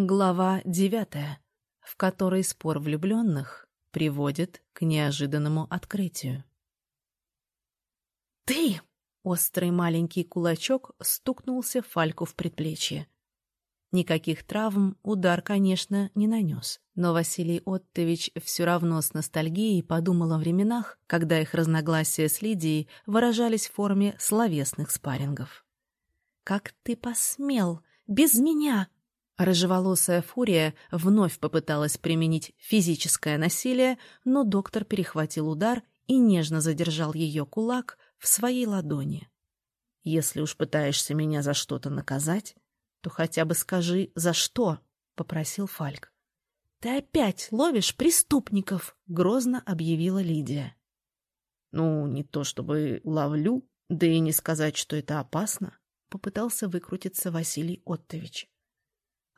Глава девятая, в которой спор влюбленных приводит к неожиданному открытию. «Ты!» — острый маленький кулачок стукнулся Фальку в предплечье. Никаких травм удар, конечно, не нанес, но Василий Оттович все равно с ностальгией подумал о временах, когда их разногласия с Лидией выражались в форме словесных спаррингов. «Как ты посмел! Без меня!» Рыжеволосая фурия вновь попыталась применить физическое насилие, но доктор перехватил удар и нежно задержал ее кулак в своей ладони. «Если уж пытаешься меня за что-то наказать, то хотя бы скажи, за что?» — попросил Фальк. «Ты опять ловишь преступников!» — грозно объявила Лидия. «Ну, не то чтобы ловлю, да и не сказать, что это опасно», — попытался выкрутиться Василий Оттович.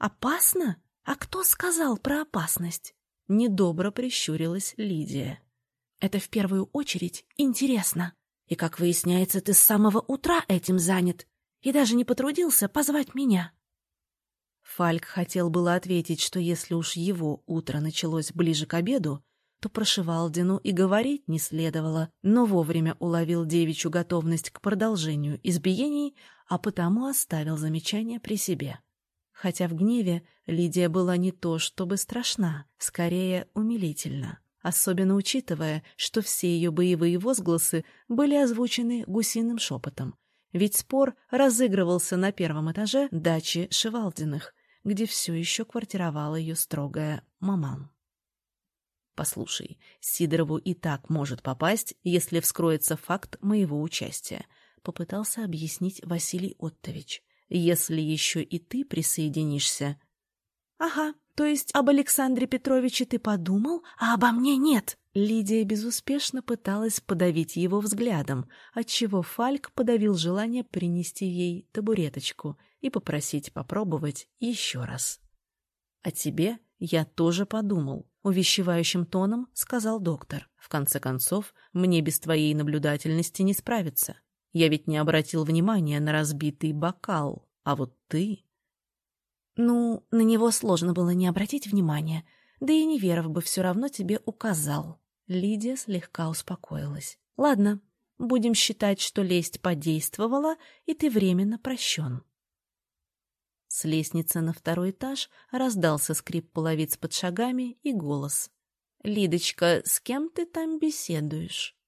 «Опасно? А кто сказал про опасность?» Недобро прищурилась Лидия. «Это в первую очередь интересно. И, как выясняется, ты с самого утра этим занят и даже не потрудился позвать меня». Фальк хотел было ответить, что если уж его утро началось ближе к обеду, то про Шивалдину и говорить не следовало, но вовремя уловил девичью готовность к продолжению избиений, а потому оставил замечание при себе хотя в гневе Лидия была не то чтобы страшна, скорее умилительна, особенно учитывая, что все ее боевые возгласы были озвучены гусиным шепотом, ведь спор разыгрывался на первом этаже дачи Шевалдиных, где все еще квартировала ее строгая маман. «Послушай, Сидорову и так может попасть, если вскроется факт моего участия», — попытался объяснить Василий Оттович если еще и ты присоединишься. — Ага, то есть об Александре Петровиче ты подумал, а обо мне нет? Лидия безуспешно пыталась подавить его взглядом, отчего Фальк подавил желание принести ей табуреточку и попросить попробовать еще раз. — А тебе я тоже подумал, — увещевающим тоном сказал доктор. — В конце концов, мне без твоей наблюдательности не справиться. Я ведь не обратил внимания на разбитый бокал, а вот ты... Ну, на него сложно было не обратить внимания, да и Неверов бы все равно тебе указал. Лидия слегка успокоилась. Ладно, будем считать, что лесть подействовала, и ты временно прощен. С лестницы на второй этаж раздался скрип половиц под шагами и голос. «Лидочка, с кем ты там беседуешь?»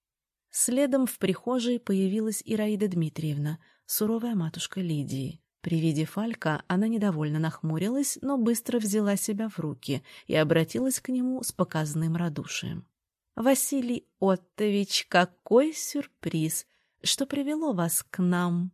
Следом в прихожей появилась Ираида Дмитриевна, суровая матушка Лидии. При виде Фалька она недовольно нахмурилась, но быстро взяла себя в руки и обратилась к нему с показанным радушием. «Василий Оттович, какой сюрприз! Что привело вас к нам?»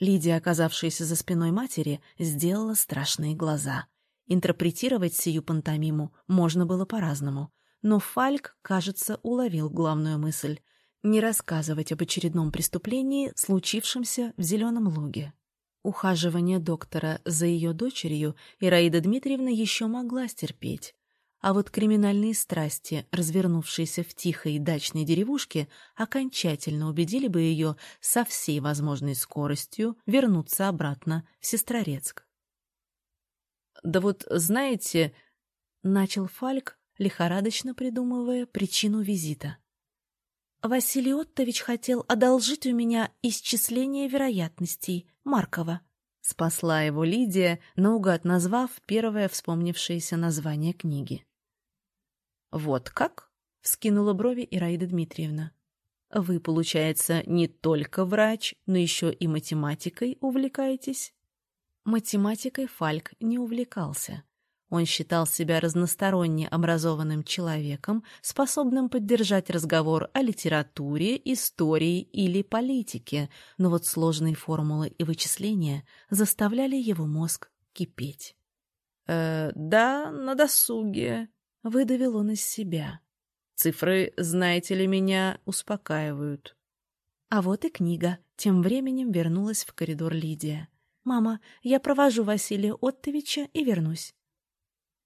Лидия, оказавшаяся за спиной матери, сделала страшные глаза. Интерпретировать сию пантомиму можно было по-разному — но Фальк, кажется, уловил главную мысль — не рассказывать об очередном преступлении, случившемся в Зеленом Луге. Ухаживание доктора за ее дочерью Ираида Дмитриевна еще могла стерпеть, а вот криминальные страсти, развернувшиеся в тихой дачной деревушке, окончательно убедили бы ее со всей возможной скоростью вернуться обратно в Сестрорецк. «Да вот, знаете...» — начал Фальк, лихорадочно придумывая причину визита. «Василий Оттович хотел одолжить у меня исчисление вероятностей Маркова», — спасла его Лидия, наугад назвав первое вспомнившееся название книги. «Вот как?» — вскинула брови Ираида Дмитриевна. «Вы, получается, не только врач, но еще и математикой увлекаетесь?» Математикой Фальк не увлекался. Он считал себя разносторонне образованным человеком, способным поддержать разговор о литературе, истории или политике, но вот сложные формулы и вычисления заставляли его мозг кипеть. «Э, «Да, на досуге», — выдавил он из себя. «Цифры, знаете ли, меня успокаивают». А вот и книга. Тем временем вернулась в коридор Лидия. «Мама, я провожу Василия Оттовича и вернусь».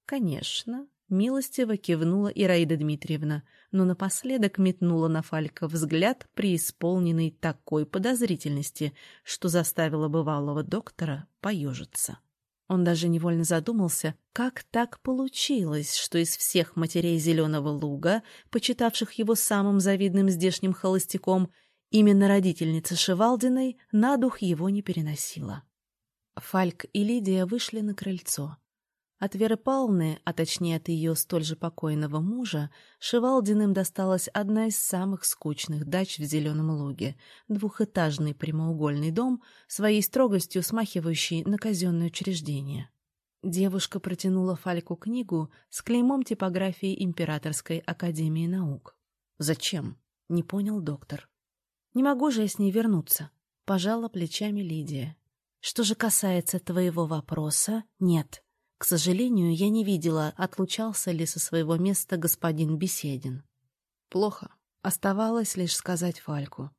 «Конечно», — милостиво кивнула Ираида Дмитриевна, но напоследок метнула на Фалька взгляд, преисполненный такой подозрительности, что заставила бывалого доктора поежиться. Он даже невольно задумался, как так получилось, что из всех матерей Зеленого Луга, почитавших его самым завидным здешним холостяком, именно родительница Шевалдиной на дух его не переносила. Фальк и Лидия вышли на крыльцо. От Веры Павловны, а точнее от ее столь же покойного мужа, Шевалдиным досталась одна из самых скучных дач в Зеленом Луге — двухэтажный прямоугольный дом, своей строгостью смахивающий на казенное учреждение. Девушка протянула Фальку книгу с клеймом типографии Императорской Академии Наук. «Зачем?» — не понял доктор. «Не могу же я с ней вернуться», — пожала плечами Лидия. «Что же касается твоего вопроса, нет». К сожалению, я не видела, отлучался ли со своего места господин Беседин. Плохо. Оставалось лишь сказать Фальку.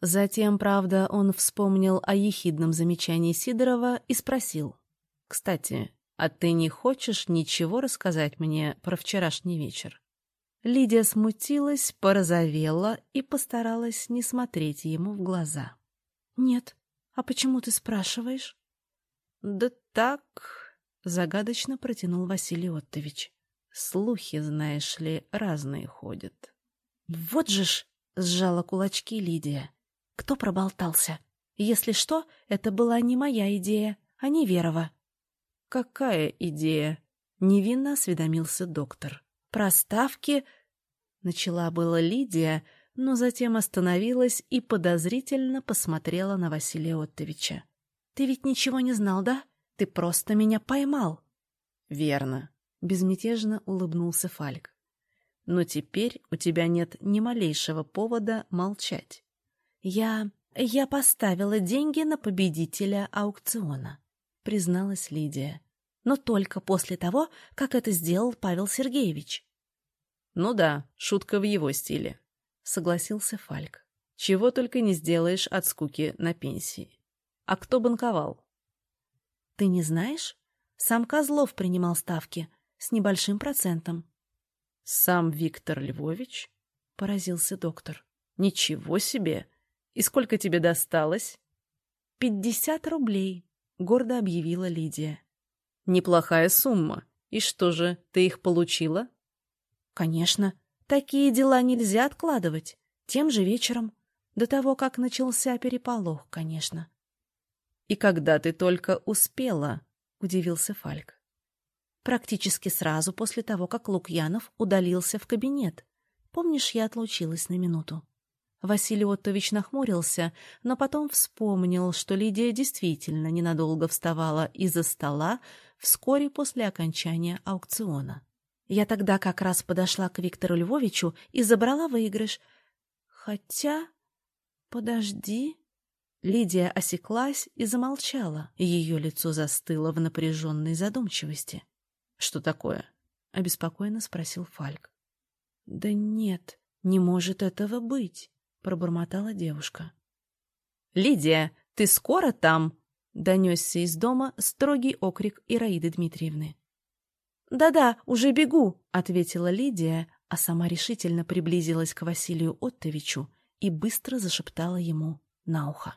Затем, правда, он вспомнил о ехидном замечании Сидорова и спросил. «Кстати, а ты не хочешь ничего рассказать мне про вчерашний вечер?» Лидия смутилась, порозовела и постаралась не смотреть ему в глаза. «Нет. А почему ты спрашиваешь?» «Да так...» Загадочно протянул Василий Оттович. Слухи, знаешь ли, разные ходят. Вот же ж, сжала кулачки Лидия. Кто проболтался? Если что, это была не моя идея, а не Верова. Какая идея? Невинно осведомился доктор. Про ставки... Начала была Лидия, но затем остановилась и подозрительно посмотрела на Василия Оттовича. «Ты ведь ничего не знал, да? Ты просто меня поймал. Верно. Безмятежно улыбнулся Фальк. Но теперь у тебя нет ни малейшего повода молчать. Я... я поставила деньги на победителя аукциона, призналась Лидия. Но только после того, как это сделал Павел Сергеевич. Ну да, шутка в его стиле, согласился Фальк. Чего только не сделаешь от скуки на пенсии. А кто банковал? Ты не знаешь? Сам Козлов принимал ставки с небольшим процентом. Сам Виктор Львович? Поразился доктор. Ничего себе! И сколько тебе досталось? Пятьдесят рублей, гордо объявила Лидия. Неплохая сумма. И что же, ты их получила? Конечно. Такие дела нельзя откладывать. Тем же вечером. До того, как начался переполох, конечно. «И когда ты только успела?» — удивился Фальк. «Практически сразу после того, как Лукьянов удалился в кабинет. Помнишь, я отлучилась на минуту?» Василий Оттович нахмурился, но потом вспомнил, что Лидия действительно ненадолго вставала из-за стола вскоре после окончания аукциона. Я тогда как раз подошла к Виктору Львовичу и забрала выигрыш. Хотя... Подожди... Лидия осеклась и замолчала. Ее лицо застыло в напряженной задумчивости. — Что такое? — обеспокоенно спросил Фальк. — Да нет, не может этого быть, — пробормотала девушка. — Лидия, ты скоро там? — донесся из дома строгий окрик Ираиды Дмитриевны. «Да-да, уже бегу», — ответила Лидия, а сама решительно приблизилась к Василию Оттовичу и быстро зашептала ему на ухо.